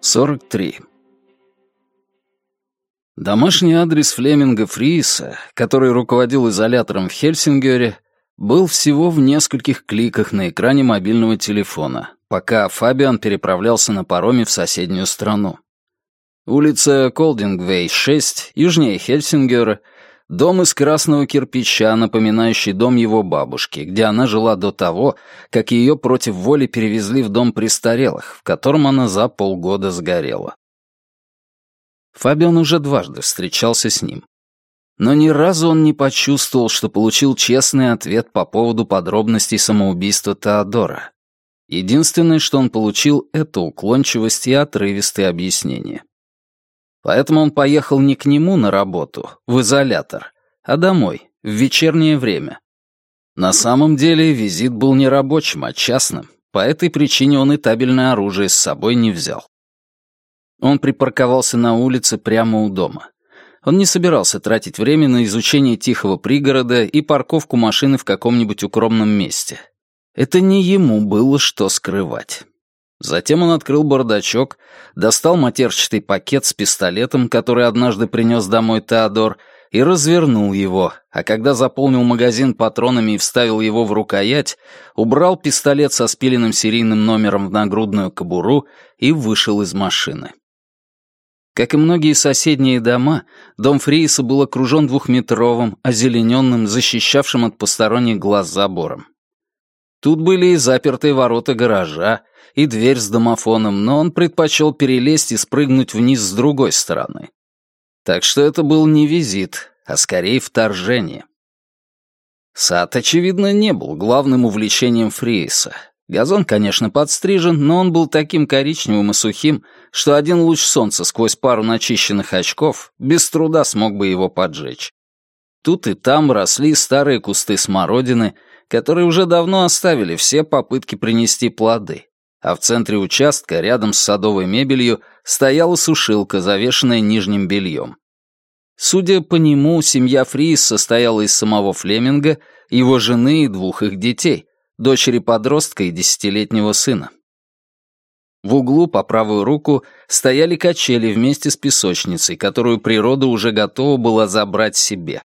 Сорок три. Домашний адрес Флеминга Фриса, который руководил изолятором в Хельсингере, был всего в нескольких кликах на экране мобильного телефона, пока Фабиан переправлялся на пароме в соседнюю страну. Улица Колдингвей, 6, южнее Хельсингера, дом из красного кирпича, напоминающий дом его бабушки, где она жила до того, как ее против воли перевезли в дом престарелых, в котором она за полгода сгорела. Фабиан уже дважды встречался с ним. Но ни разу он не почувствовал, что получил честный ответ по поводу подробностей самоубийства Теодора. Единственное, что он получил, это уклончивость и отрывистые объяснения. Поэтому он поехал не к нему на работу, в изолятор, а домой, в вечернее время. На самом деле визит был не рабочим, а частным. По этой причине он и табельное оружие с собой не взял. Он припарковался на улице прямо у дома. Он не собирался тратить время на изучение тихого пригорода и парковку машины в каком-нибудь укромном месте. Это не ему было что скрывать. Затем он открыл бардачок, достал матерчатый пакет с пистолетом, который однажды принес домой Теодор, и развернул его, а когда заполнил магазин патронами и вставил его в рукоять, убрал пистолет со спиленным серийным номером в нагрудную кобуру и вышел из машины. Как и многие соседние дома, дом Фрииса был окружен двухметровым, озелененным, защищавшим от посторонних глаз забором. Тут были и запертые ворота гаража, и дверь с домофоном, но он предпочел перелезть и спрыгнуть вниз с другой стороны. Так что это был не визит, а скорее вторжение. Сад, очевидно, не был главным увлечением Фрииса, Газон, конечно, подстрижен, но он был таким коричневым и сухим, что один луч солнца сквозь пару начищенных очков без труда смог бы его поджечь. Тут и там росли старые кусты смородины, которые уже давно оставили все попытки принести плоды, а в центре участка, рядом с садовой мебелью, стояла сушилка, завешенная нижним бельем. Судя по нему, семья Фрис состояла из самого Флеминга, его жены и двух их детей — дочери подростка и десятилетнего сына. В углу по правую руку стояли качели вместе с песочницей, которую природа уже готова была забрать себе.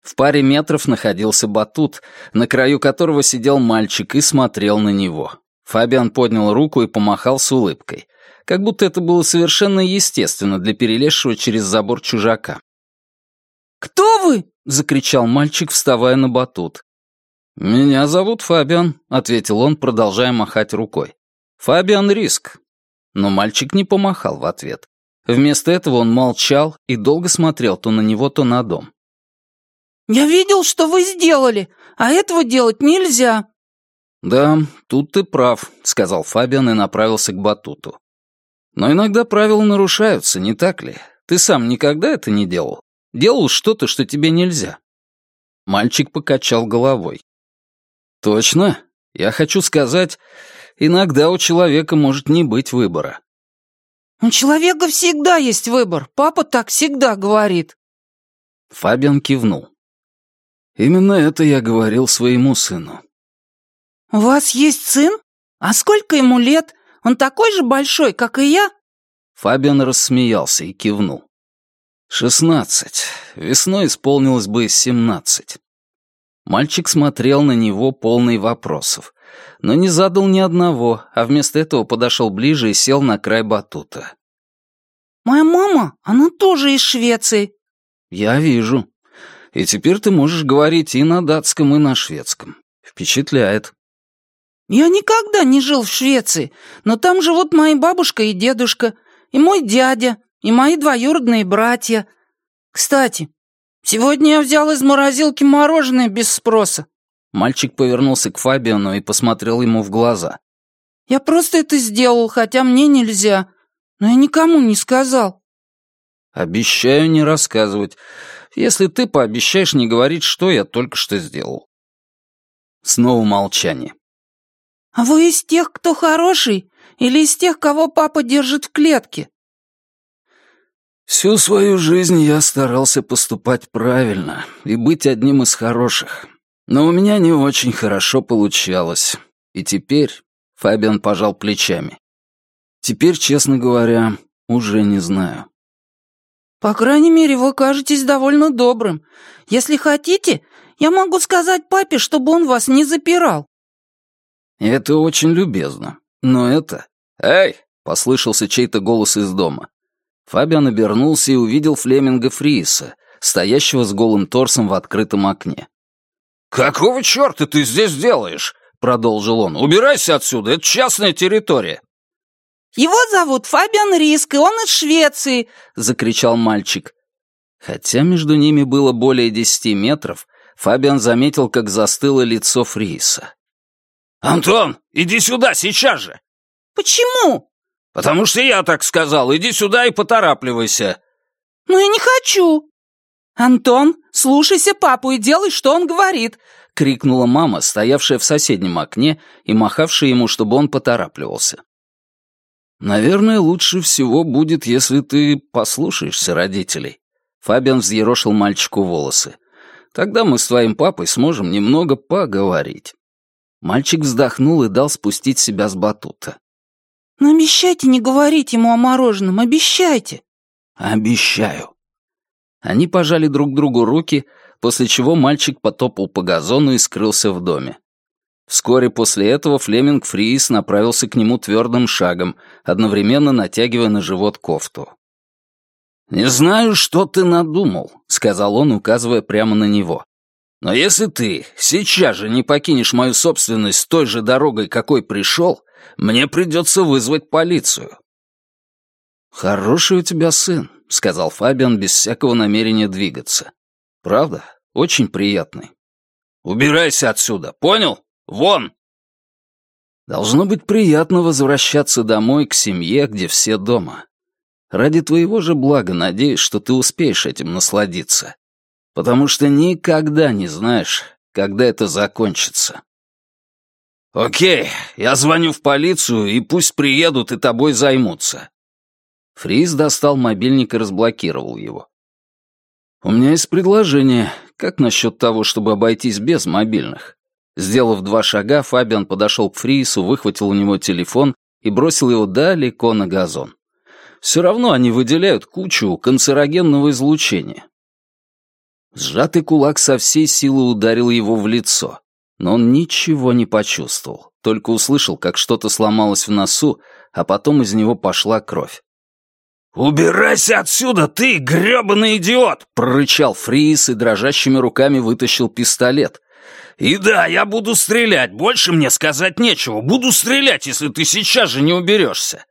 В паре метров находился батут, на краю которого сидел мальчик и смотрел на него. Фабиан поднял руку и помахал с улыбкой, как будто это было совершенно естественно для перелезшего через забор чужака. «Кто вы?» — закричал мальчик, вставая на батут. «Меня зовут Фабиан», — ответил он, продолжая махать рукой. «Фабиан Риск». Но мальчик не помахал в ответ. Вместо этого он молчал и долго смотрел то на него, то на дом. «Я видел, что вы сделали, а этого делать нельзя». «Да, тут ты прав», — сказал Фабиан и направился к батуту. «Но иногда правила нарушаются, не так ли? Ты сам никогда это не делал? Делал что-то, что тебе нельзя?» Мальчик покачал головой. Точно. Я хочу сказать, иногда у человека может не быть выбора. У человека всегда есть выбор. Папа так всегда говорит. Фабиан кивнул. Именно это я говорил своему сыну. У вас есть сын? А сколько ему лет? Он такой же большой, как и я? Фабиан рассмеялся и кивнул. «Шестнадцать. Весной исполнилось бы семнадцать». Мальчик смотрел на него полный вопросов, но не задал ни одного, а вместо этого подошел ближе и сел на край батута. «Моя мама, она тоже из Швеции». «Я вижу. И теперь ты можешь говорить и на датском, и на шведском. Впечатляет». «Я никогда не жил в Швеции, но там живут мои бабушка и дедушка, и мой дядя, и мои двоюродные братья. Кстати, «Сегодня я взял из морозилки мороженое без спроса». Мальчик повернулся к Фабиану и посмотрел ему в глаза. «Я просто это сделал, хотя мне нельзя. Но я никому не сказал». «Обещаю не рассказывать, если ты пообещаешь не говорить, что я только что сделал». Снова молчание. «А вы из тех, кто хороший, или из тех, кого папа держит в клетке?» Всю свою жизнь я старался поступать правильно и быть одним из хороших. Но у меня не очень хорошо получалось. И теперь Фабиан пожал плечами. Теперь, честно говоря, уже не знаю. «По крайней мере, вы кажетесь довольно добрым. Если хотите, я могу сказать папе, чтобы он вас не запирал». «Это очень любезно. Но это...» «Эй!» — послышался чей-то голос из дома. Фабиан обернулся и увидел Флеминга Фрииса, стоящего с голым торсом в открытом окне. «Какого черта ты здесь делаешь?» — продолжил он. «Убирайся отсюда, это частная территория». «Его зовут Фабиан Риск, и он из Швеции!» — закричал мальчик. Хотя между ними было более десяти метров, Фабиан заметил, как застыло лицо Фрииса. «Антон, иди сюда, сейчас же!» «Почему?» «Потому что я так сказал. Иди сюда и поторапливайся». «Но я не хочу». «Антон, слушайся папу и делай, что он говорит», — крикнула мама, стоявшая в соседнем окне и махавшая ему, чтобы он поторапливался. «Наверное, лучше всего будет, если ты послушаешься родителей». Фабиан взъерошил мальчику волосы. «Тогда мы с твоим папой сможем немного поговорить». Мальчик вздохнул и дал спустить себя с батута. «Но обещайте не говорить ему о мороженом, обещайте!» «Обещаю!» Они пожали друг другу руки, после чего мальчик потопал по газону и скрылся в доме. Вскоре после этого Флеминг Фриис направился к нему твердым шагом, одновременно натягивая на живот кофту. «Не знаю, что ты надумал», — сказал он, указывая прямо на него. «Но если ты сейчас же не покинешь мою собственность той же дорогой, какой пришел, мне придется вызвать полицию». «Хороший у тебя сын», — сказал Фабиан без всякого намерения двигаться. «Правда? Очень приятный». «Убирайся отсюда, понял? Вон!» «Должно быть приятно возвращаться домой к семье, где все дома. Ради твоего же блага надеюсь, что ты успеешь этим насладиться. Потому что никогда не знаешь, когда это закончится». «Окей, я звоню в полицию, и пусть приедут и тобой займутся». Фриз достал мобильник и разблокировал его. «У меня есть предложение. Как насчет того, чтобы обойтись без мобильных?» Сделав два шага, Фабиан подошел к Фрису, выхватил у него телефон и бросил его далеко на газон. «Все равно они выделяют кучу канцерогенного излучения». Сжатый кулак со всей силы ударил его в лицо но он ничего не почувствовал, только услышал, как что-то сломалось в носу, а потом из него пошла кровь. «Убирайся отсюда, ты, грёбаный идиот!» — прорычал Фрис и дрожащими руками вытащил пистолет. «И да, я буду стрелять, больше мне сказать нечего. Буду стрелять, если ты сейчас же не уберешься».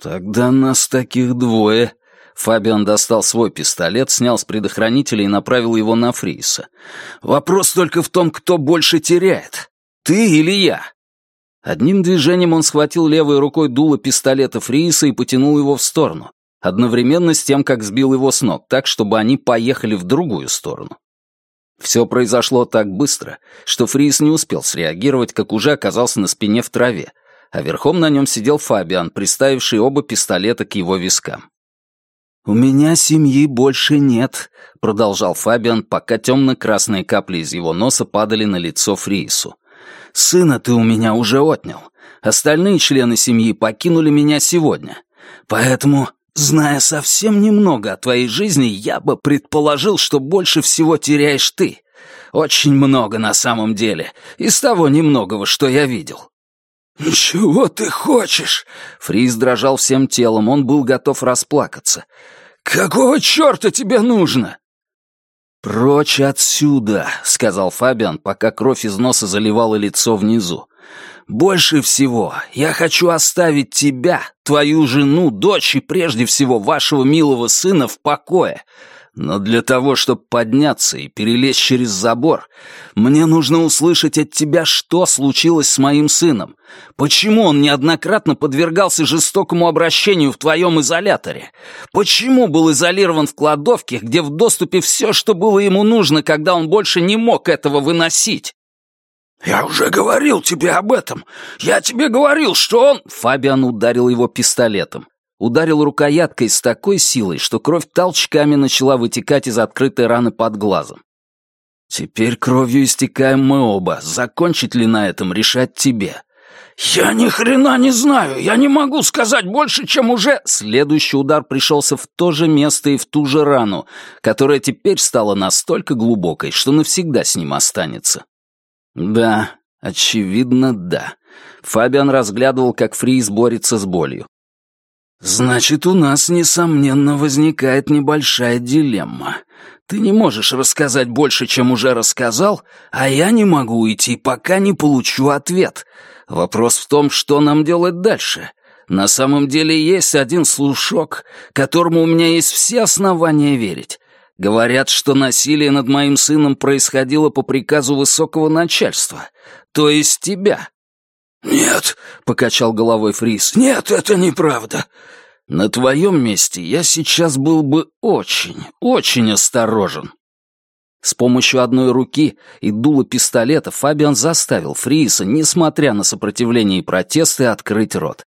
«Тогда нас таких двое», Фабиан достал свой пистолет, снял с предохранителя и направил его на Фриса. «Вопрос только в том, кто больше теряет. Ты или я?» Одним движением он схватил левой рукой дуло пистолета Фриса и потянул его в сторону, одновременно с тем, как сбил его с ног, так, чтобы они поехали в другую сторону. Все произошло так быстро, что Фрис не успел среагировать, как уже оказался на спине в траве, а верхом на нем сидел Фабиан, приставивший оба пистолета к его вискам. «У меня семьи больше нет», — продолжал Фабиан, пока темно-красные капли из его носа падали на лицо Фрису. «Сына ты у меня уже отнял. Остальные члены семьи покинули меня сегодня. Поэтому, зная совсем немного о твоей жизни, я бы предположил, что больше всего теряешь ты. Очень много на самом деле, из того немногого, что я видел». «Чего ты хочешь?» Фриз дрожал всем телом, он был готов расплакаться. «Какого черта тебе нужно?» «Прочь отсюда», — сказал Фабиан, пока кровь из носа заливала лицо внизу. «Больше всего я хочу оставить тебя, твою жену, дочь и прежде всего вашего милого сына в покое. Но для того, чтобы подняться и перелезть через забор, мне нужно услышать от тебя, что случилось с моим сыном. Почему он неоднократно подвергался жестокому обращению в твоем изоляторе? Почему был изолирован в кладовке, где в доступе все, что было ему нужно, когда он больше не мог этого выносить? «Я уже говорил тебе об этом. Я тебе говорил, что он...» Фабиан ударил его пистолетом ударил рукояткой с такой силой, что кровь толчками начала вытекать из открытой раны под глазом. Теперь кровью истекаем мы оба. Закончить ли на этом решать тебе. «Я ни хрена не знаю, я не могу сказать больше, чем уже...» Следующий удар пришелся в то же место и в ту же рану, которая теперь стала настолько глубокой, что навсегда с ним останется. Да, очевидно, да. Фабиан разглядывал, как Фриз борется с болью. «Значит, у нас, несомненно, возникает небольшая дилемма. Ты не можешь рассказать больше, чем уже рассказал, а я не могу уйти, пока не получу ответ. Вопрос в том, что нам делать дальше. На самом деле есть один слушок, которому у меня есть все основания верить. Говорят, что насилие над моим сыном происходило по приказу высокого начальства, то есть тебя. «Нет», — покачал головой Фрис, — «нет, это неправда. На твоем месте я сейчас был бы очень, очень осторожен. С помощью одной руки и дула пистолета Фабиан заставил Фрииса, несмотря на сопротивление и протесты, открыть рот.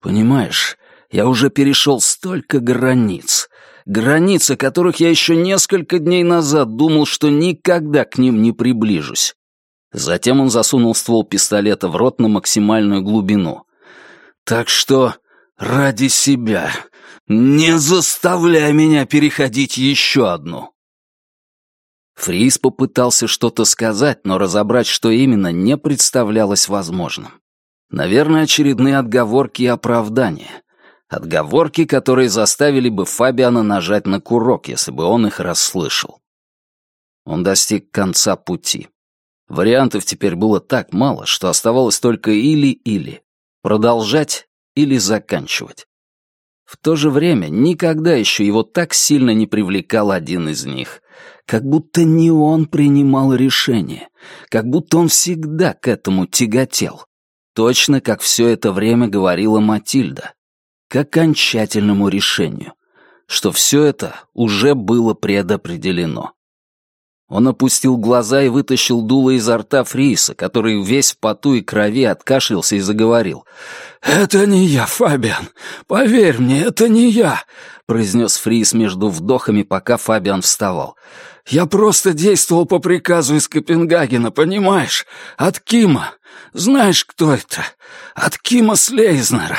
«Понимаешь, я уже перешел столько границ. Границ, о которых я еще несколько дней назад думал, что никогда к ним не приближусь». Затем он засунул ствол пистолета в рот на максимальную глубину. «Так что ради себя не заставляй меня переходить еще одну». Фрис попытался что-то сказать, но разобрать, что именно, не представлялось возможным. Наверное, очередные отговорки и оправдания. Отговорки, которые заставили бы Фабиана нажать на курок, если бы он их расслышал. Он достиг конца пути. Вариантов теперь было так мало, что оставалось только или-или. Продолжать или заканчивать. В то же время никогда еще его так сильно не привлекал один из них. Как будто не он принимал решение, как будто он всегда к этому тяготел. Точно как все это время говорила Матильда. К окончательному решению, что все это уже было предопределено. Он опустил глаза и вытащил дуло изо рта Фриса, который весь в поту и крови откашлялся и заговорил. «Это не я, Фабиан. Поверь мне, это не я», — произнес Фрис между вдохами, пока Фабиан вставал. «Я просто действовал по приказу из Копенгагена, понимаешь? От Кима. Знаешь, кто это? От Кима Слейзнера».